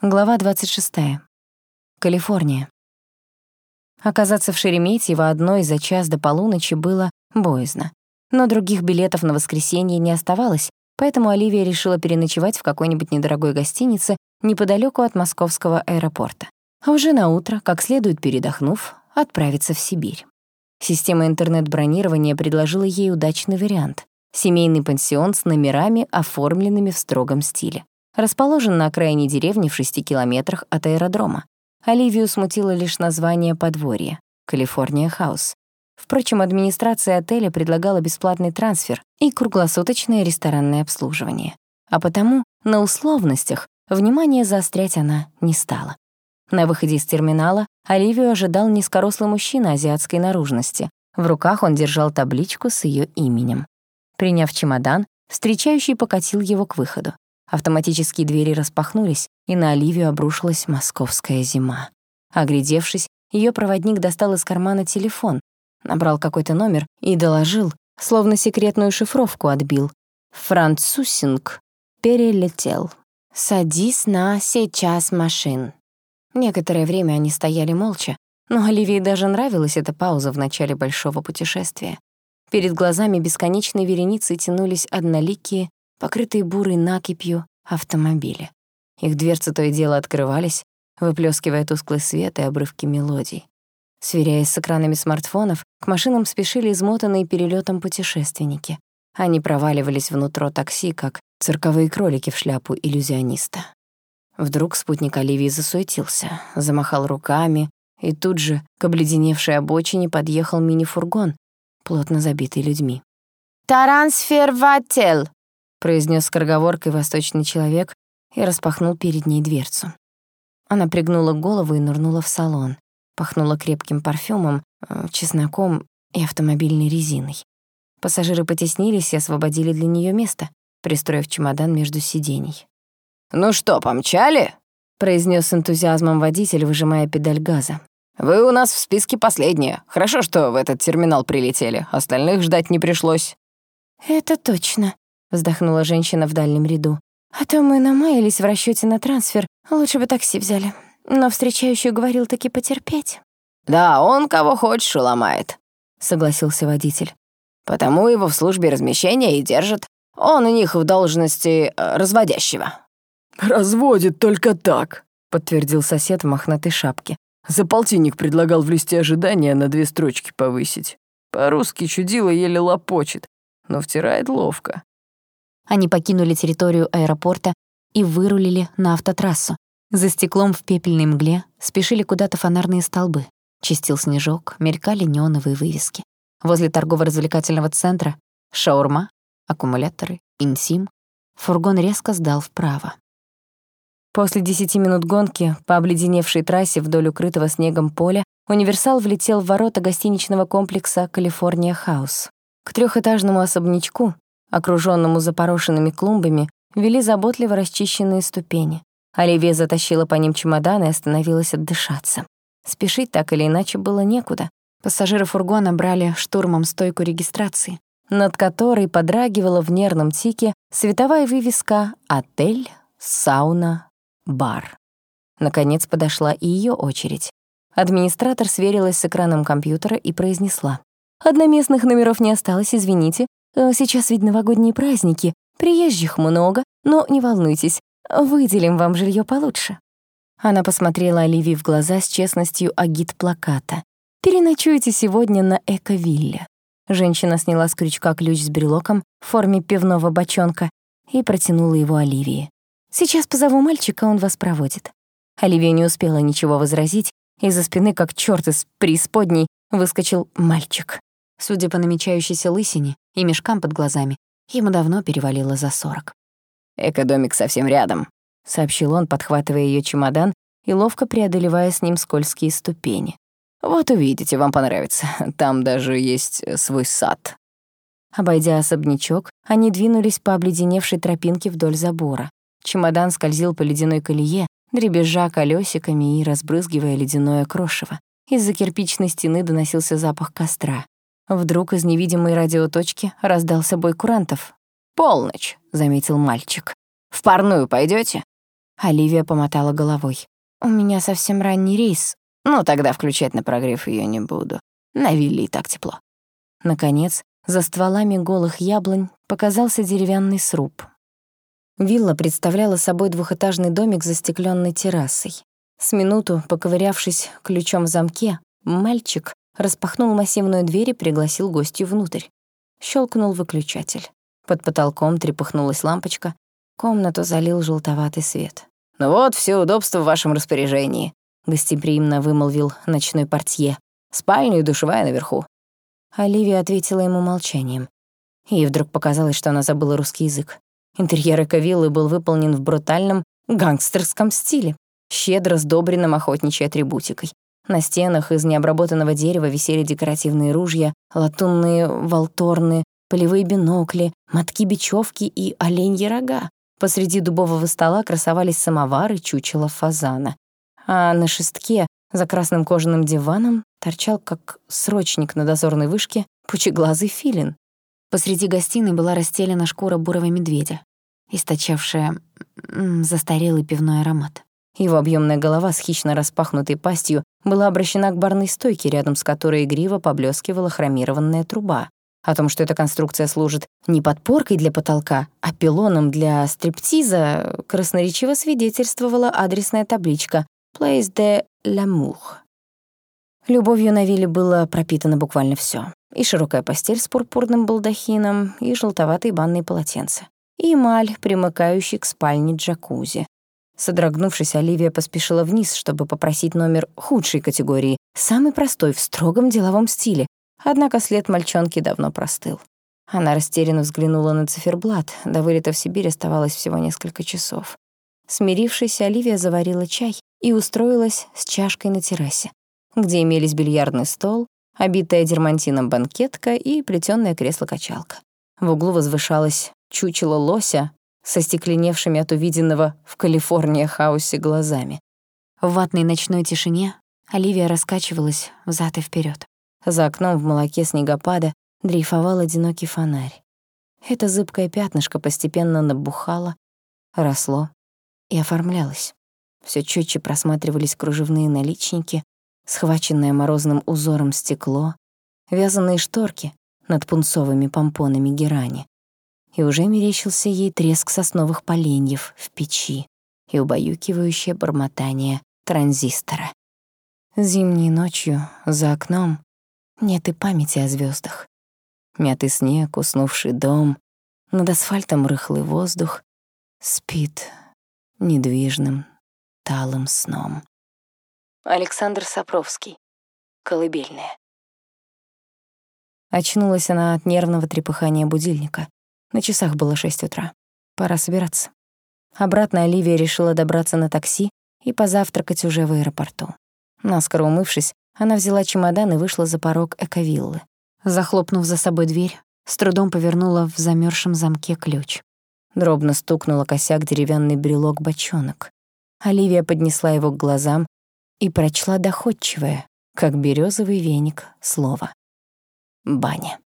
Глава 26. Калифорния. Оказаться в Шереметьево одной за час до полуночи было боязно. Но других билетов на воскресенье не оставалось, поэтому Оливия решила переночевать в какой-нибудь недорогой гостинице неподалеку от московского аэропорта. А уже на утро, как следует передохнув, отправиться в Сибирь. Система интернет-бронирования предложила ей удачный вариант — семейный пансион с номерами, оформленными в строгом стиле расположен на окраине деревни в шести километрах от аэродрома. Оливию смутило лишь название подворья — Калифорния Хаус. Впрочем, администрация отеля предлагала бесплатный трансфер и круглосуточное ресторанное обслуживание. А потому на условностях внимание заострять она не стала. На выходе из терминала Оливию ожидал низкорослый мужчина азиатской наружности. В руках он держал табличку с ее именем. Приняв чемодан, встречающий покатил его к выходу. Автоматические двери распахнулись, и на Оливию обрушилась московская зима. Оглядевшись, ее проводник достал из кармана телефон, набрал какой-то номер и доложил, словно секретную шифровку отбил. «Францусинг перелетел. Садись на сейчас машин». Некоторое время они стояли молча, но Оливии даже нравилась эта пауза в начале большого путешествия. Перед глазами бесконечной вереницы тянулись одноликие, покрытые бурой накипью автомобили. Их дверцы то и дело открывались, выплескивая тусклый свет и обрывки мелодий. Сверяясь с экранами смартфонов, к машинам спешили измотанные перелетом путешественники. Они проваливались внутрь такси, как цирковые кролики в шляпу иллюзиониста. Вдруг спутник Оливии засуетился, замахал руками, и тут же к обледеневшей обочине подъехал мини-фургон, плотно забитый людьми. «Трансфер в отель!» Произнес скороговоркой восточный человек и распахнул перед ней дверцу. Она пригнула голову и нырнула в салон. Пахнула крепким парфюмом, э, чесноком и автомобильной резиной. Пассажиры потеснились и освободили для нее место, пристроив чемодан между сидений. «Ну что, помчали?» — произнес с энтузиазмом водитель, выжимая педаль газа. «Вы у нас в списке последние. Хорошо, что в этот терминал прилетели. Остальных ждать не пришлось». «Это точно», вздохнула женщина в дальнем ряду. А то мы намаялись в расчёте на трансфер, лучше бы такси взяли. Но встречающий говорил таки потерпеть. Да, он кого хочешь уломает, согласился водитель. Потому его в службе размещения и держат. Он у них в должности э, разводящего. Разводит только так, подтвердил сосед в мохнатой шапке. За полтинник предлагал в листе ожидания на две строчки повысить. По-русски чудило еле лопочет, но втирает ловко. Они покинули территорию аэропорта и вырулили на автотрассу. За стеклом в пепельной мгле спешили куда-то фонарные столбы. Чистил снежок, мелькали неоновые вывески. Возле торгово-развлекательного центра — шаурма, аккумуляторы, инсим. Фургон резко сдал вправо. После десяти минут гонки по обледеневшей трассе вдоль укрытого снегом поля универсал влетел в ворота гостиничного комплекса «Калифорния Хаус». К трехэтажному особнячку, окружённому запорошенными клумбами, вели заботливо расчищенные ступени. Оливия затащила по ним чемодан и остановилась отдышаться. Спешить так или иначе было некуда. Пассажиры фургона брали штурмом стойку регистрации, над которой подрагивала в нервном тике световая вывеска «Отель, сауна, бар». Наконец подошла и её очередь. Администратор сверилась с экраном компьютера и произнесла. «Одноместных номеров не осталось, извините, сейчас ведь новогодние праздники, приезжих много, но не волнуйтесь, выделим вам жилье получше». Она посмотрела Оливии в глаза с честностью агит-плаката. «Переночуйте сегодня на эко-вилле». Женщина сняла с крючка ключ с брелоком в форме пивного бочонка и протянула его Оливии. «Сейчас позову мальчика, он вас проводит». Оливия не успела ничего возразить, из-за спины, как чёрт из преисподней, выскочил мальчик. Судя по намечающейся лысине и мешкам под глазами, ему давно перевалило за сорок. «Экодомик совсем рядом», — сообщил он, подхватывая ее чемодан и ловко преодолевая с ним скользкие ступени. «Вот увидите, вам понравится. Там даже есть свой сад». Обойдя особнячок, они двинулись по обледеневшей тропинке вдоль забора. Чемодан скользил по ледяной колее, дребезжа колесиками и разбрызгивая ледяное крошево. Из-за кирпичной стены доносился запах костра. Вдруг из невидимой радиоточки раздался бой курантов. «Полночь», — заметил мальчик. «В парную пойдете? Оливия помотала головой. «У меня совсем ранний рейс. Ну, тогда включать на прогрев ее не буду. На вилле и так тепло». Наконец, за стволами голых яблонь показался деревянный сруб. Вилла представляла собой двухэтажный домик с застеклённой террасой. С минуту, поковырявшись ключом в замке, мальчик распахнул массивную дверь и пригласил гостью внутрь. Щелкнул выключатель. Под потолком трепыхнулась лампочка, комнату залил желтоватый свет. «Ну вот, все удобства в вашем распоряжении», — гостеприимно вымолвил ночной портье. «Спальня и душевая наверху». Оливия ответила ему молчанием. Ей вдруг показалось, что она забыла русский язык. Интерьер эковиллы был выполнен в брутальном гангстерском стиле, щедро сдобренным охотничьей атрибутикой. На стенах из необработанного дерева висели декоративные ружья, латунные волторны, полевые бинокли, мотки бечевки и оленьи рога. Посреди дубового стола красовались самовары чучела фазана. А на шестке, за красным кожаным диваном, торчал, как срочник на дозорной вышке, пучеглазый филин. Посреди гостиной была расстелена шкура бурого медведя источавшая застарелый пивной аромат. Его объемная голова с хищно распахнутой пастью была обращена к барной стойке, рядом с которой игриво поблескивала хромированная труба. О том, что эта конструкция служит не подпоркой для потолка, а пилоном для стриптиза, красноречиво свидетельствовала адресная табличка «Place de l'amour». Любовью на вилле было пропитано буквально все: И широкая постель с пурпурным балдахином, и желтоватые банные полотенца и эмаль, примыкающий к спальне джакузи. Содрогнувшись, Оливия поспешила вниз, чтобы попросить номер худшей категории, самый простой, в строгом деловом стиле. Однако след мальчонки давно простыл. Она растерянно взглянула на циферблат. До вылета в Сибирь оставалось всего несколько часов. Смирившись, Оливия заварила чай и устроилась с чашкой на террасе, где имелись бильярдный стол, обитая дермантином банкетка и плетёное кресло-качалка. В углу возвышалась чучело лося со стекленевшими от увиденного в Калифорнии хаосе глазами. В ватной ночной тишине Оливия раскачивалась взад и вперед. За окном в молоке снегопада дрейфовал одинокий фонарь. Это зыбкое пятнышко постепенно набухало, росло и оформлялось. Все четче просматривались кружевные наличники, схваченное морозным узором стекло, вязаные шторки над пунцовыми помпонами герани и уже мерещился ей треск сосновых поленьев в печи и убаюкивающее бормотание транзистора. Зимней ночью за окном нет и памяти о звездах. Мятый снег, уснувший дом, над асфальтом рыхлый воздух спит недвижным, талым сном. Александр Сапровский. Колыбельная. Очнулась она от нервного трепыхания будильника. На часах было шесть утра. Пора собираться. Обратно Оливия решила добраться на такси и позавтракать уже в аэропорту. Наскоро умывшись, она взяла чемодан и вышла за порог эковиллы. Захлопнув за собой дверь, с трудом повернула в замерзшем замке ключ. Дробно стукнула косяк деревянный брелок бочонок. Оливия поднесла его к глазам и прочла доходчивое, как березовый веник, слово. «Баня».